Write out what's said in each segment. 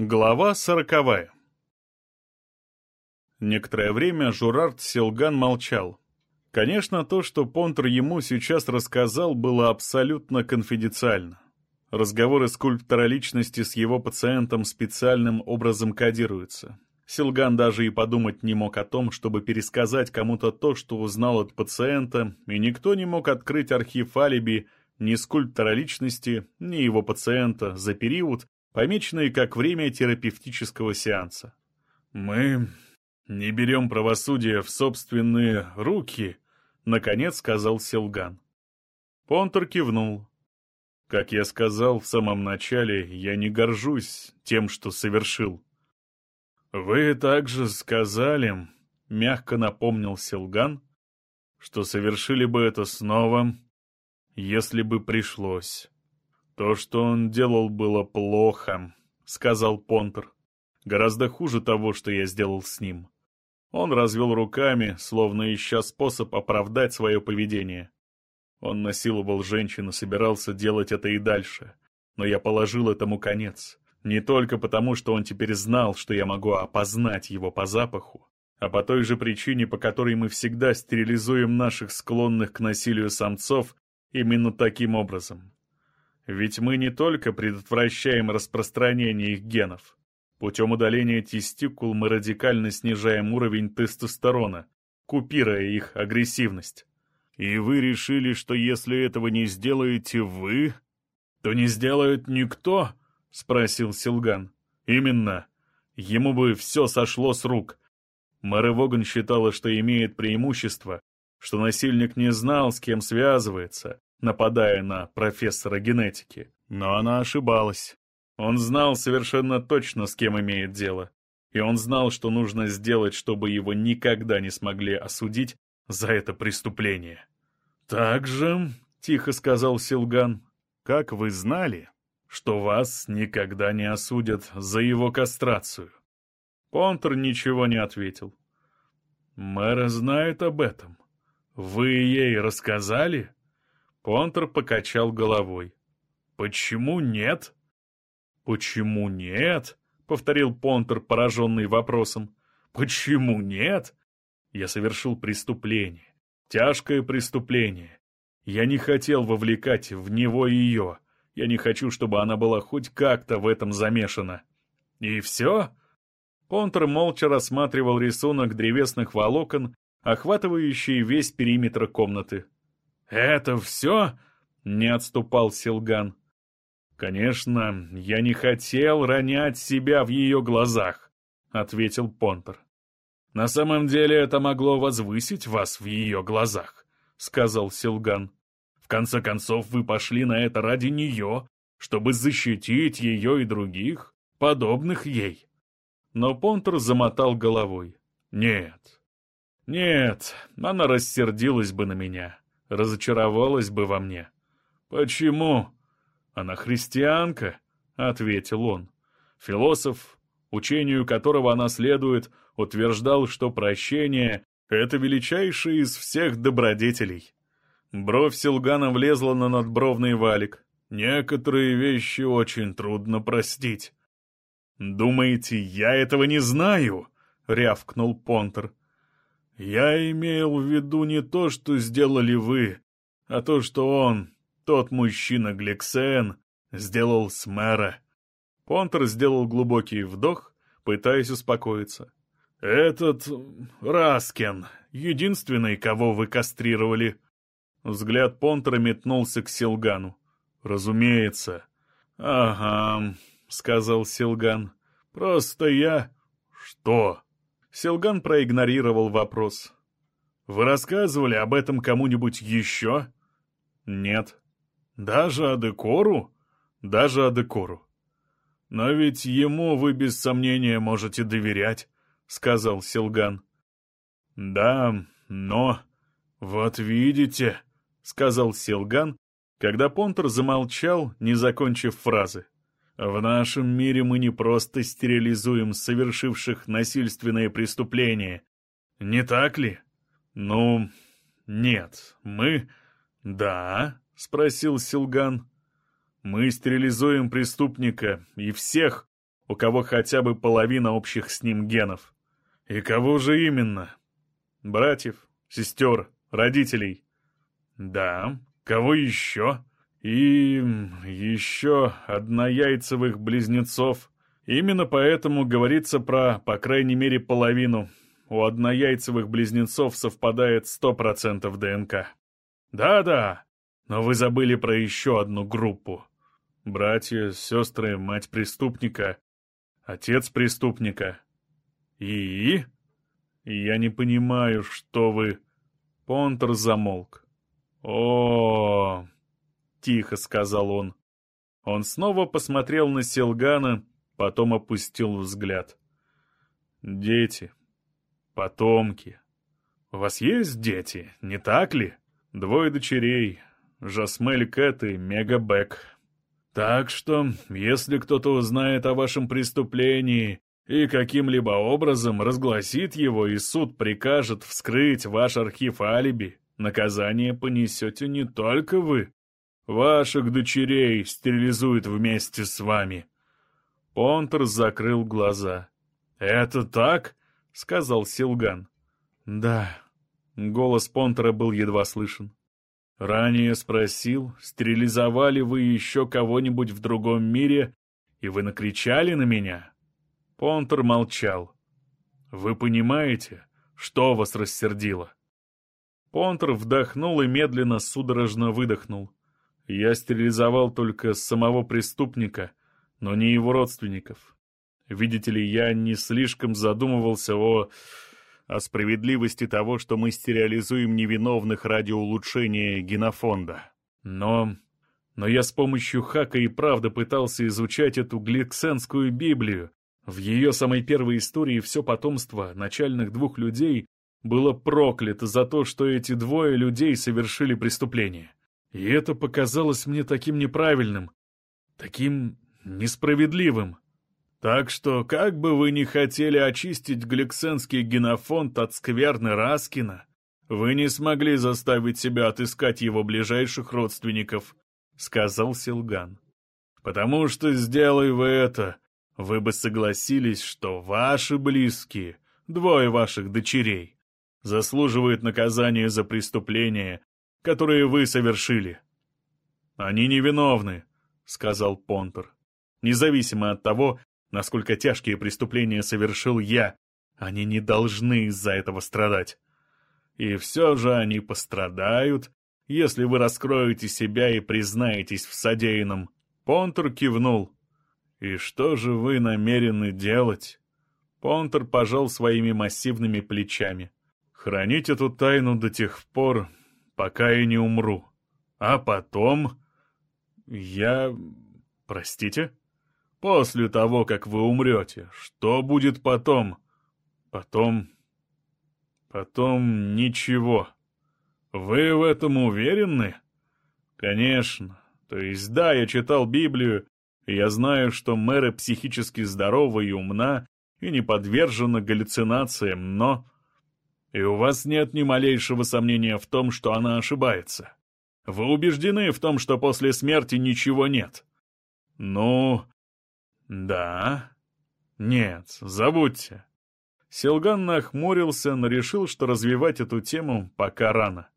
Глава сороковая Некоторое время Журард Селган молчал. Конечно, то, что Понтер ему сейчас рассказал, было абсолютно конфиденциально. Разговоры скульптора личности с его пациентом специальным образом кодируются. Силган даже и подумать не мог о том, чтобы пересказать кому-то то, что узнал от пациента, и никто не мог открыть архив алиби ни скульптора личности, ни его пациента за период, помеченные как время терапевтического сеанса. «Мы не берем правосудие в собственные руки», — наконец сказал Силган. Понтер кивнул. «Как я сказал в самом начале, я не горжусь тем, что совершил». «Вы также сказали», — мягко напомнил Силган, «что совершили бы это снова, если бы пришлось». «То, что он делал, было плохо», — сказал Понтер. «Гораздо хуже того, что я сделал с ним». Он развел руками, словно ища способ оправдать свое поведение. Он насиловал женщин и собирался делать это и дальше. Но я положил этому конец. Не только потому, что он теперь знал, что я могу опознать его по запаху, а по той же причине, по которой мы всегда стерилизуем наших склонных к насилию самцов именно таким образом. Ведь мы не только предотвращаем распространение их генов. Путем удаления тестикул мы радикально снижаем уровень тестостерона, купируя их агрессивность. И вы решили, что если этого не сделаете вы, то не сделает никто? — спросил Силган. «Именно. Ему бы все сошло с рук. Мэра Воган считала, что имеет преимущество, что насильник не знал, с кем связывается, нападая на профессора генетики. Но она ошибалась. Он знал совершенно точно, с кем имеет дело. И он знал, что нужно сделать, чтобы его никогда не смогли осудить за это преступление. «Так же», — тихо сказал Силган, — «как вы знали, что вас никогда не осудят за его кастрацию?» Понтер ничего не ответил. «Мэра знает об этом. Вы ей рассказали?» Понтер покачал головой. «Почему нет?» «Почему нет?» — повторил Понтер, пораженный вопросом. «Почему нет?» «Я совершил преступление. Тяжкое преступление. Я не хотел вовлекать в него ее. Я не хочу, чтобы она была хоть как-то в этом замешана». «И все?» Понтер молча рассматривал рисунок древесных волокон, охватывающий весь периметр комнаты. «Это все?» — не отступал Силган. «Конечно, я не хотел ронять себя в ее глазах», — ответил Понтер. «На самом деле это могло возвысить вас в ее глазах», — сказал Силган. «В конце концов, вы пошли на это ради нее, чтобы защитить ее и других, подобных ей». Но Понтер замотал головой. «Нет, нет, она рассердилась бы на меня разочаровалась бы во мне. «Почему?» «Она христианка», — ответил он. Философ, учению которого она следует, утверждал, что прощение — это величайшее из всех добродетелей. Бровь Силгана влезла на надбровный валик. «Некоторые вещи очень трудно простить». «Думаете, я этого не знаю?» — рявкнул Понтер. Я имел в виду не то, что сделали вы, а то, что он, тот мужчина Гликсен, сделал с мэра. Понтер сделал глубокий вдох, пытаясь успокоиться. «Этот... Раскен, единственный, кого вы кастрировали». Взгляд Понтера метнулся к Силгану. «Разумеется». «Ага», — сказал Силган. «Просто я...» «Что?» Селган проигнорировал вопрос. «Вы рассказывали об этом кому-нибудь еще?» «Нет». «Даже Адекору?» «Даже Адекору». «Но ведь ему вы без сомнения можете доверять», — сказал Селган. «Да, но...» «Вот видите», — сказал Селган, когда Понтер замолчал, не закончив фразы. В нашем мире мы не просто стерилизуем совершивших насильственные преступления. Не так ли? Ну, нет, мы... Да, спросил Силган. Мы стерилизуем преступника и всех, у кого хотя бы половина общих с ним генов. И кого же именно? Братьев, сестер, родителей. Да, кого еще? И еще однояйцевых близнецов. Именно поэтому говорится про, по крайней мере, половину. У однояйцевых близнецов совпадает 100% ДНК. Да-да, но вы забыли про еще одну группу. Братья, сестры, мать преступника, отец преступника. И? Я не понимаю, что вы... Понтер замолк. О, тихо сказал он. Он снова посмотрел на Селгана, потом опустил взгляд. Дети, потомки. У вас есть дети, не так ли? Двое дочерей, Жасмель Кэт и Мега Бэк. Так что, если кто-то узнает о вашем преступлении и каким-либо образом разгласит его, и суд прикажет вскрыть ваш архив алиби, наказание понесете не только вы. Ваших дочерей стерилизуют вместе с вами. Понтер закрыл глаза. «Это так?» — сказал Силган. «Да». Голос Понтера был едва слышен. Ранее спросил, стерилизовали вы еще кого-нибудь в другом мире, и вы накричали на меня? Понтер молчал. Вы понимаете, что вас рассердило? Понтер вдохнул и медленно, судорожно выдохнул. Я стерилизовал только самого преступника, но не его родственников. Видите ли, я не слишком задумывался о о справедливости того, что мы стерилизуем невиновных ради улучшения генофонда. Но... Но я с помощью хака и правда пытался изучать эту гликсенскую Библию. В ее самой первой истории все потомство начальных двух людей было проклято за то, что эти двое людей совершили преступление. И это показалось мне таким неправильным, таким несправедливым. Так что, как бы вы ни хотели очистить гликсенский генофонд от скверны Раскина, вы не смогли заставить себя отыскать его ближайших родственников, — сказал Силган. Потому что, сделай вы это, вы бы согласились, что ваши близкие, двое ваших дочерей, заслуживают наказания за преступления, которые вы совершили. Они невиновны, — сказал Понтер. Независимо от того, насколько тяжкие преступления совершил я, они не должны из-за этого страдать. И все же они пострадают, если вы раскроете себя и признаетесь в содеянном. Понтер кивнул. «И что же вы намерены делать?» Понтер пожал своими массивными плечами. «Хранить эту тайну до тех пор, пока я не умру. А потом...» «Я... простите?» После того, как вы умрете, что будет потом? Потом... Потом ничего. Вы в этом уверены? Конечно. То есть да, я читал Библию, и я знаю, что Мэра психически здорова и умна, и не подвержена галлюцинациям, но... И у вас нет ни малейшего сомнения в том, что она ошибается. Вы убеждены в том, что после смерти ничего нет. Ну, «Да?» «Нет, забудьте». Селган нахмурился, но решил, что развивать эту тему пока рано.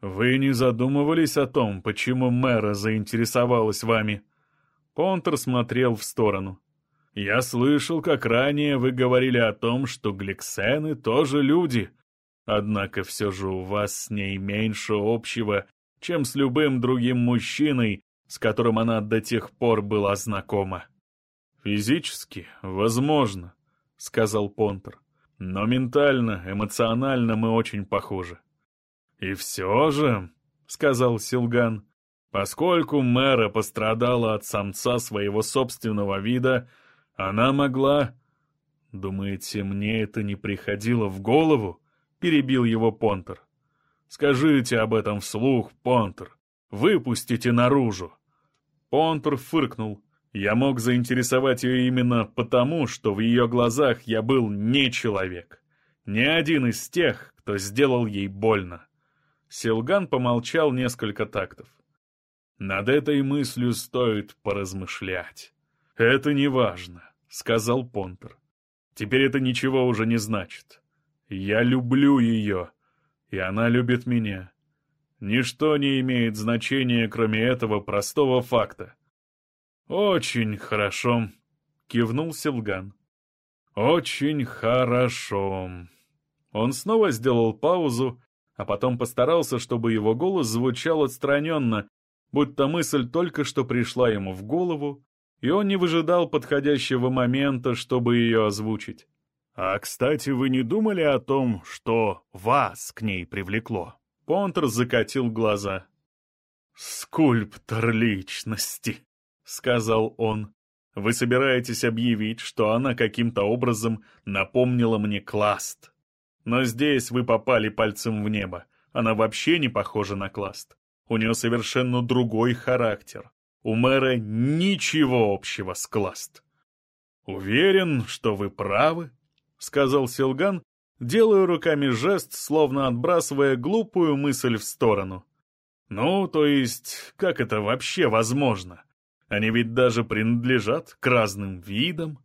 «Вы не задумывались о том, почему мэра заинтересовалась вами?» Понтер смотрел в сторону. «Я слышал, как ранее вы говорили о том, что гликсены тоже люди. Однако все же у вас с ней меньше общего, чем с любым другим мужчиной, с которым она до тех пор была знакома». «Физически, возможно», — сказал Понтер. «Но ментально, эмоционально мы очень похожи». «И все же», — сказал Силган, — «поскольку мэра пострадала от самца своего собственного вида, она могла...» «Думаете, мне это не приходило в голову?» — перебил его Понтер. «Скажите об этом вслух, Понтер. Выпустите наружу». Понтер фыркнул. Я мог заинтересовать ее именно потому, что в ее глазах я был не человек. Не один из тех, кто сделал ей больно. Силган помолчал несколько тактов. Над этой мыслью стоит поразмышлять. Это не важно, сказал Понтер. «Теперь это ничего уже не значит. Я люблю ее, и она любит меня. Ничто не имеет значения, кроме этого простого факта». «Очень хорошо», — кивнул Силган. «Очень хорошо». Он снова сделал паузу, а потом постарался, чтобы его голос звучал отстраненно, будто мысль только что пришла ему в голову, и он не выжидал подходящего момента, чтобы ее озвучить. «А, кстати, вы не думали о том, что вас к ней привлекло?» Понтер закатил глаза. «Скульптор личности», — сказал он. «Вы собираетесь объявить, что она каким-то образом напомнила мне Класт?» Но здесь вы попали пальцем в небо. Она вообще не похожа на Класт. У нее совершенно другой характер. У мэра ничего общего с Класт. «Уверен, что вы правы», — сказал Силган, делая руками жест, словно отбрасывая глупую мысль в сторону. «Ну, то есть, как это вообще возможно? Они ведь даже принадлежат к разным видам».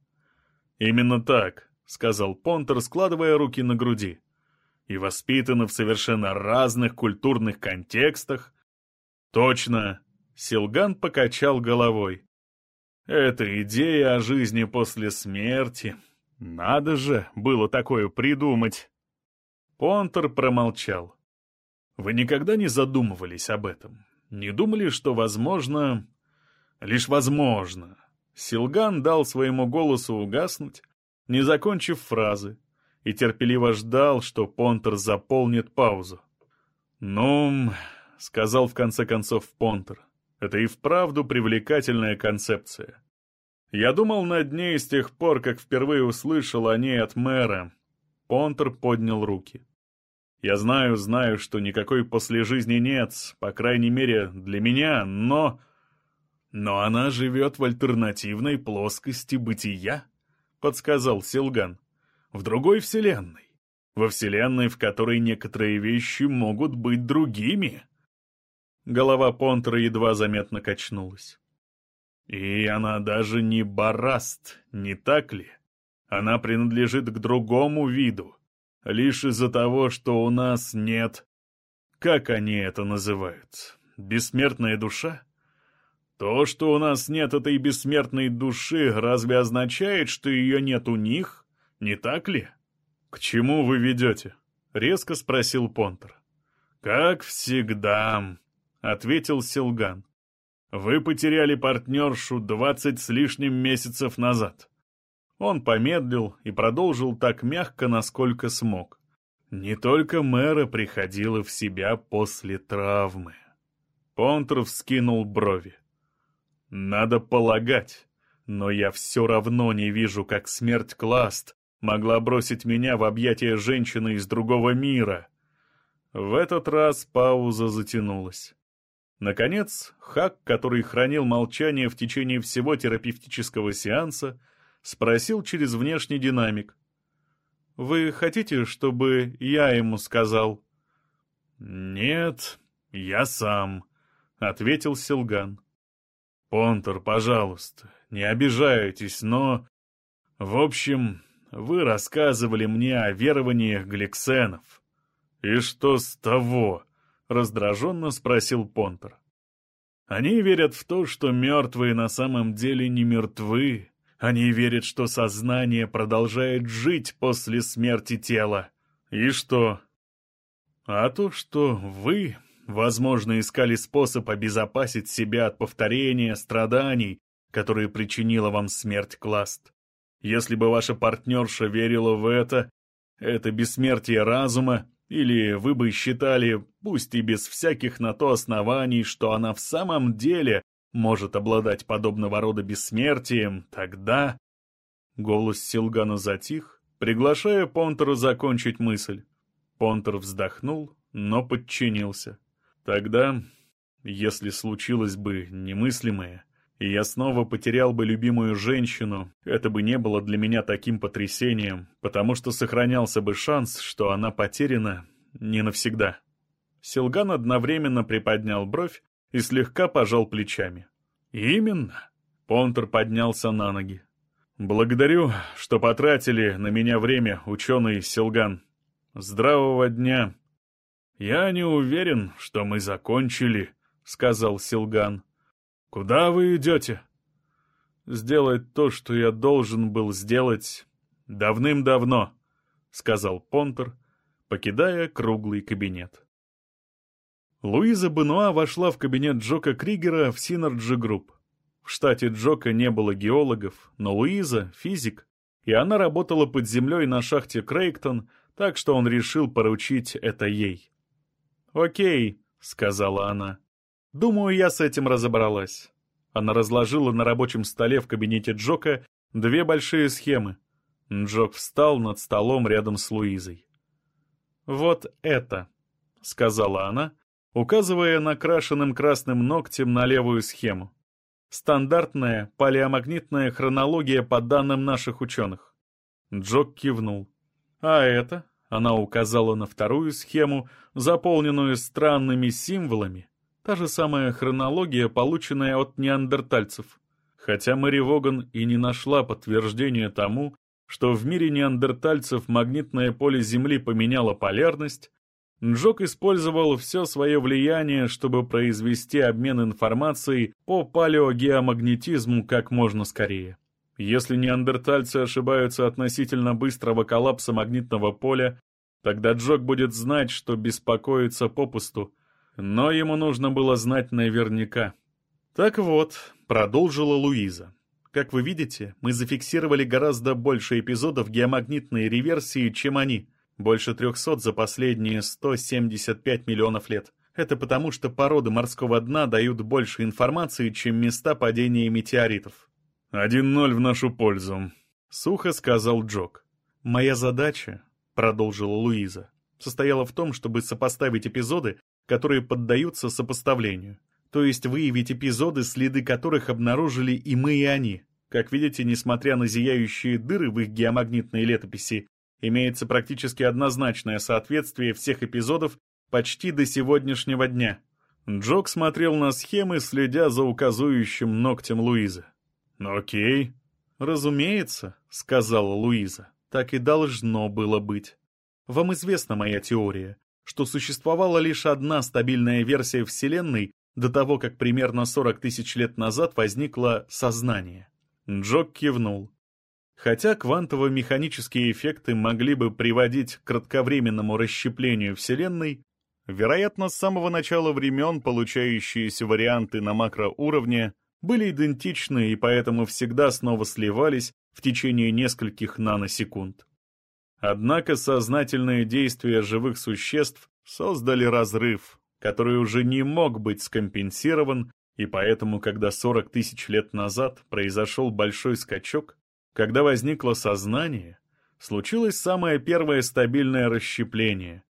«Именно так», — сказал Понтер, складывая руки на груди. «И воспитаны в совершенно разных культурных контекстах». «Точно!» — Силган покачал головой. «Это идея о жизни после смерти. Надо же было такое придумать!» Понтер промолчал. «Вы никогда не задумывались об этом? Не думали, что возможно...» «Лишь возможно...» Силган дал своему голосу угаснуть, не закончив фразы, и терпеливо ждал, что Понтер заполнит паузу. «Ну...» — сказал в конце концов Понтер. «Это и вправду привлекательная концепция. Я думал над ней с тех пор, как впервые услышал о ней от мэра». Понтер поднял руки. «Я знаю, знаю, что никакой после жизни нет, по крайней мере, для меня, но...» «Но она живет в альтернативной плоскости бытия», подсказал Силган. В другой вселенной. Во вселенной, в которой некоторые вещи могут быть другими. Голова Понтера едва заметно качнулась. И она даже не бараст, не так ли? Она принадлежит к другому виду, лишь из-за того, что у нас нет... Как они это называют? Бессмертная душа? То, что у нас нет этой бессмертной души, разве означает, что ее нет у них? Не так ли? К чему вы ведете? Резко спросил Понтер. Как всегда, ответил Силган. Вы потеряли партнершу двадцать с лишним месяцев назад. Он помедлил и продолжил так мягко, насколько смог. Не только мэра приходила в себя после травмы. Понтер вскинул брови. Надо полагать. Но я все равно не вижу, как смерть Класт могла бросить меня в объятия женщины из другого мира. В этот раз пауза затянулась. Наконец, Хак, который хранил молчание в течение всего терапевтического сеанса, спросил через внешний динамик. «Вы хотите, чтобы я ему сказал?» «Нет, я сам», — ответил Силган. «Понтер, пожалуйста, не обижайтесь, но... В общем, вы рассказывали мне о верованиях гликсенов». «И что с того?» — раздраженно спросил Понтер. «Они верят в то, что мертвые на самом деле не мертвы. Они верят, что сознание продолжает жить после смерти тела. И что?» «А то, что вы Возможно, искали способ обезопасить себя от повторения страданий, которые причинила вам смерть Класт. Если бы ваша партнерша верила в это, это бессмертие разума, или вы бы считали, пусть и без всяких на то оснований, что она в самом деле может обладать подобного рода бессмертием, тогда... Голос Силгана затих, приглашая Понтера закончить мысль. Понтер вздохнул, но подчинился. Тогда, если случилось бы немыслимое, и я снова потерял бы любимую женщину, это бы не было для меня таким потрясением, потому что сохранялся бы шанс, что она потеряна не навсегда. Силган одновременно приподнял бровь и слегка пожал плечами. «Именно!» Понтер поднялся на ноги. «Благодарю, что потратили на меня время, ученый Силган. Здравого дня!» «Я не уверен, что мы закончили», — сказал Силган. «Куда вы идете?» «Сделать то, что я должен был сделать давным-давно», — сказал Понтер, покидая круглый кабинет. Луиза Бенуа вошла в кабинет Джока Кригера в Synergy Group. В штате Джока не было геологов, но Луиза — физик, и она работала под землей на шахте Крейгтон, так что он решил поручить это ей. «Окей», — сказала она. «Думаю, я с этим разобралась». Она разложила на рабочем столе в кабинете Джока две большие схемы. Джок встал над столом рядом с Луизой. «Вот это», — сказала она, указывая накрашенным красным ногтем на левую схему. Стандартная палеомагнитная хронология по данным наших ученых. Джок кивнул. А это, она указала на вторую схему, заполненную странными символами. Та же самая хронология, полученная от неандертальцев. Хотя Мэри Воган и не нашла подтверждения тому, что в мире неандертальцев магнитное поле Земли поменяло полярность, Джок использовал все свое влияние, чтобы произвести обмен информацией по палеогеомагнетизму как можно скорее. Если неандертальцы ошибаются относительно быстрого коллапса магнитного поля, тогда Джок будет знать, что беспокоится попусту, но ему нужно было знать наверняка. «Так вот», — продолжила Луиза, — «как вы видите, мы зафиксировали гораздо больше эпизодов геомагнитной реверсии, чем они». Больше 300 за последние 175 миллионов лет. Это потому, что породы морского дна дают больше информации, чем места падения метеоритов. «Один ноль в нашу пользу», — сухо сказал Джок. «Моя задача», — продолжила Луиза, состояла в том, чтобы сопоставить эпизоды, которые поддаются сопоставлению. То есть выявить эпизоды, следы которых обнаружили и мы, и они. Как видите, несмотря на зияющие дыры в их геомагнитной летописи, имеется практически однозначное соответствие всех эпизодов почти до сегодняшнего дня. Джок смотрел на схемы, следя за указующим ногтем Луизы. «Ну окей». «Разумеется», — сказала Луиза, — «так и должно было быть. Вам известна моя теория, что существовала лишь одна стабильная версия Вселенной до того, как примерно 40 тысяч лет назад возникло сознание». Джок кивнул. Хотя квантово-механические эффекты могли бы приводить к кратковременному расщеплению Вселенной, вероятно, с самого начала времен получающиеся варианты на макроуровне были идентичны и поэтому всегда снова сливались в течение нескольких наносекунд. Однако сознательные действия живых существ создали разрыв, который уже не мог быть скомпенсирован, и поэтому, когда 40 тысяч лет назад произошел большой скачок, когда возникло сознание, случилось самое первое стабильное расщепление.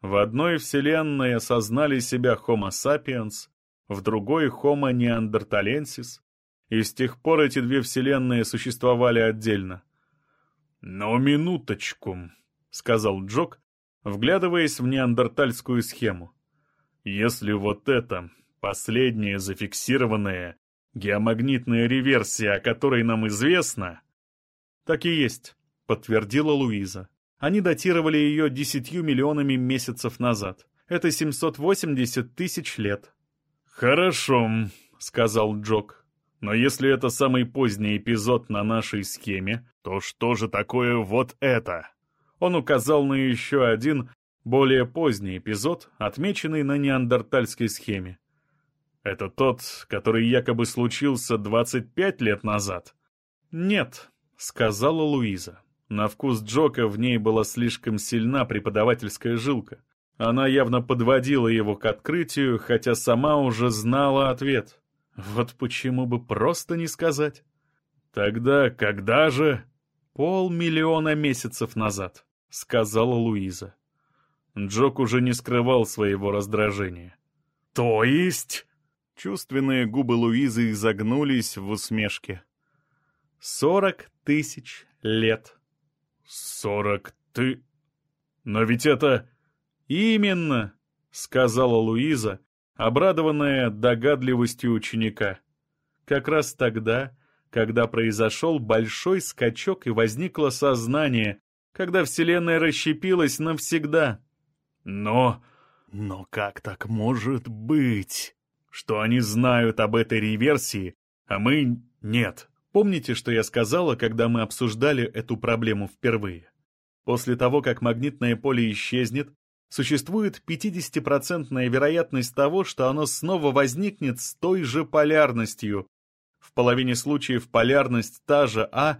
В одной вселенной осознали себя Homo sapiens, в другой Homo neanderthalensis, и с тех пор эти две вселенные существовали отдельно. «Но минуточку», — сказал Джок, вглядываясь в неандертальскую схему. «Если вот это, последняя зафиксированная, геомагнитная реверсия, о которой нам известно, «Так и есть», — подтвердила Луиза. Они датировали ее десятью миллионами месяцев назад. Это 780 тысяч лет. «Хорошо», — сказал Джок. «Но если это самый поздний эпизод на нашей схеме, то что же такое вот это?» Он указал на еще один, более поздний эпизод, отмеченный на неандертальской схеме. «Это тот, который якобы случился 25 лет назад?» «Нет», — сказала Луиза. На вкус Джока в ней была слишком сильна преподавательская жилка. Она явно подводила его к открытию, хотя сама уже знала ответ. Вот почему бы просто не сказать? «Тогда когда же?» «Полмиллиона месяцев назад», — сказала Луиза. Джок уже не скрывал своего раздражения. «То есть?» Чувственные губы Луизы изогнулись в усмешке. «Сорок тысяч лет. «Сорок ты... Но ведь это...» «Именно!» — сказала Луиза, обрадованная догадливостью ученика. Как раз тогда когда произошел большой скачок и возникло сознание, когда Вселенная расщепилась навсегда. Но... но как так может быть? Что они знают об этой реверсии, а мы нет. Помните, что я сказала, когда мы обсуждали эту проблему впервые? После того, как магнитное поле исчезнет, существует 50% вероятность того, что оно снова возникнет с той же полярностью. В половине случаев полярность та же, а...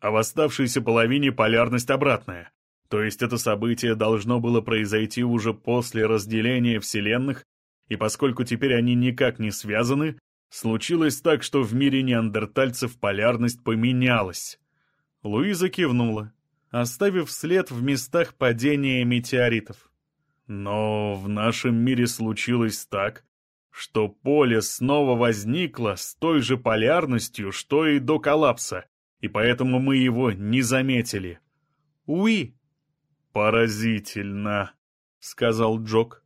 А в оставшейся половине полярность обратная. То есть это событие должно было произойти уже после разделения вселенных, и поскольку теперь они никак не связаны, случилось так, что в мире неандертальцев полярность поменялась. Луиза кивнула оставив след в местах падения метеоритов. Но в нашем мире случилось так, что поле снова возникло с той же полярностью, что и до коллапса, и поэтому мы его не заметили. «Уи!» «Поразительно», — сказал Джок.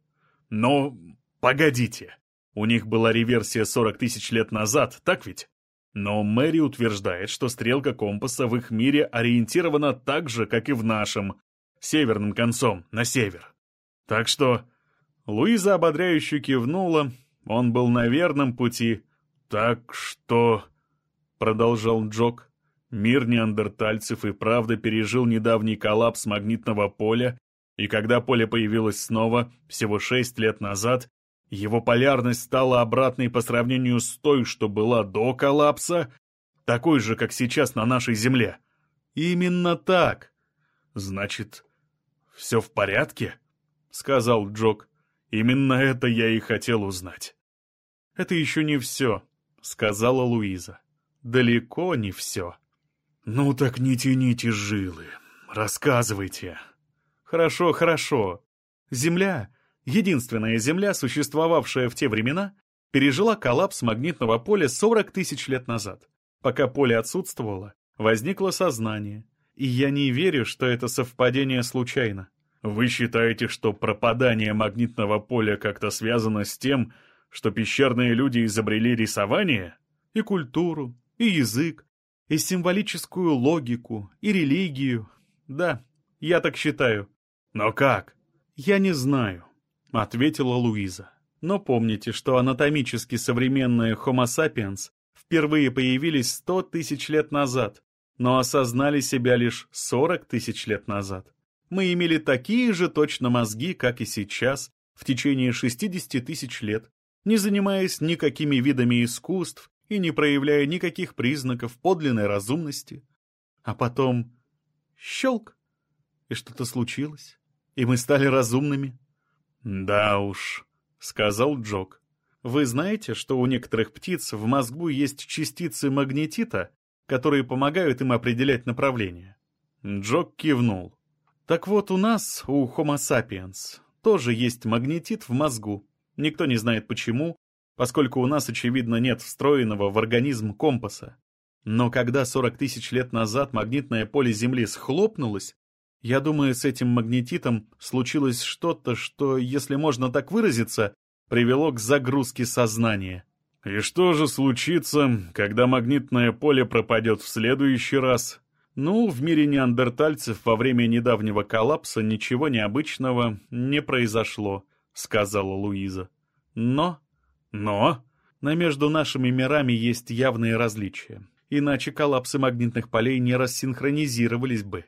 «Но погодите, у них была реверсия 40 тысяч лет назад, так ведь? Но Мэри утверждает, что стрелка компаса в их мире ориентирована так же, как и в нашем, северным концом, на север. Так что... Луиза ободряюще кивнула, он был на верном пути. «Так что...» — продолжал Джок. «Мир неандертальцев и правда пережил недавний коллапс магнитного поля, и когда поле появилось снова, всего шесть лет назад, его полярность стала обратной по сравнению с той, что была до коллапса, такой же, как сейчас на нашей Земле. Именно так. Значит, все в порядке? Сказал Джок. Именно это я и хотел узнать. Это еще не все, сказала Луиза. Далеко не все. Ну так не тяните жилы. Рассказывайте. Хорошо, хорошо. Земля Единственная Земля, существовавшая в те времена, пережила коллапс магнитного поля 40 тысяч лет назад. Пока поле отсутствовало, возникло сознание. И я не верю, что это совпадение случайно. Вы считаете, что пропадание магнитного поля как-то связано с тем, что пещерные люди изобрели рисование? И культуру, и язык, и символическую логику, и религию. Да, я так считаю. Но как? Я не знаю. — ответила Луиза. «Но помните, что анатомически современные Homo sapiens впервые появились сто тысяч лет назад, но осознали себя лишь сорок тысяч лет назад. Мы имели такие же точно мозги, как и сейчас, в течение 60 тысяч лет, не занимаясь никакими видами искусств и не проявляя никаких признаков подлинной разумности. А потом — щелк! И что-то случилось, и мы стали разумными. «Да уж», — сказал Джок. «Вы знаете, что у некоторых птиц в мозгу есть частицы магнетита, которые помогают им определять направление?» Джок кивнул. «Так вот, у нас, у Homo sapiens, тоже есть магнетит в мозгу. Никто не знает почему, поскольку у нас, очевидно, нет встроенного в организм компаса. Но когда 40 тысяч лет назад магнитное поле Земли схлопнулось, я думаю, с этим магнетитом случилось что-то, что, если можно так выразиться, привело к загрузке сознания. И что же случится, когда магнитное поле пропадет в следующий раз? Ну, в мире неандертальцев во время недавнего коллапса ничего необычного не произошло, сказала Луиза. Но... Но... Но между нашими мирами есть явные различия. Иначе коллапсы магнитных полей не рассинхронизировались бы.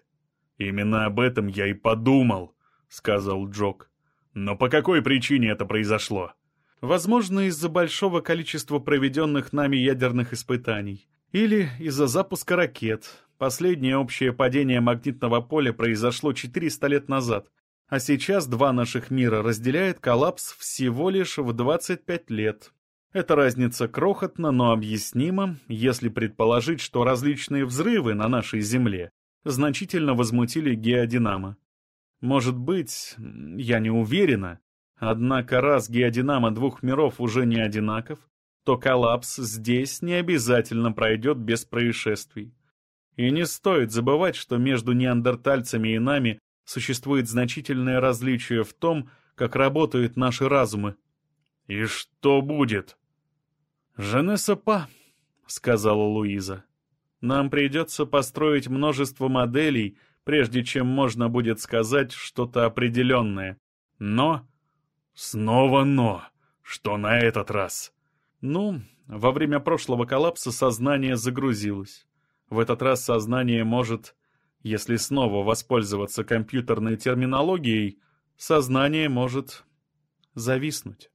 «Именно об этом я и подумал», — сказал Джок. «Но по какой причине это произошло?» «Возможно, из-за большого количества проведенных нами ядерных испытаний. Или из-за запуска ракет. Последнее общее падение магнитного поля произошло 400 лет назад, а сейчас два наших мира разделяет коллапс всего лишь в 25 лет. Эта разница крохотна, но объяснима, если предположить, что различные взрывы на нашей Земле значительно возмутили геодинамо. Может быть, я не уверена, однако раз геодинамо двух миров уже не одинаков, то коллапс здесь не обязательно пройдет без происшествий. И не стоит забывать, что между неандертальцами и нами существует значительное различие в том, как работают наши разумы. «И что будет?» «Женесса па», — сказала Луиза. Нам придется построить множество моделей, прежде чем можно будет сказать что-то определенное. Но... Снова но. Что на этот раз? Ну, во время прошлого коллапса сознание загрузилось. В этот раз сознание может, если снова воспользоваться компьютерной терминологией, сознание может зависнуть.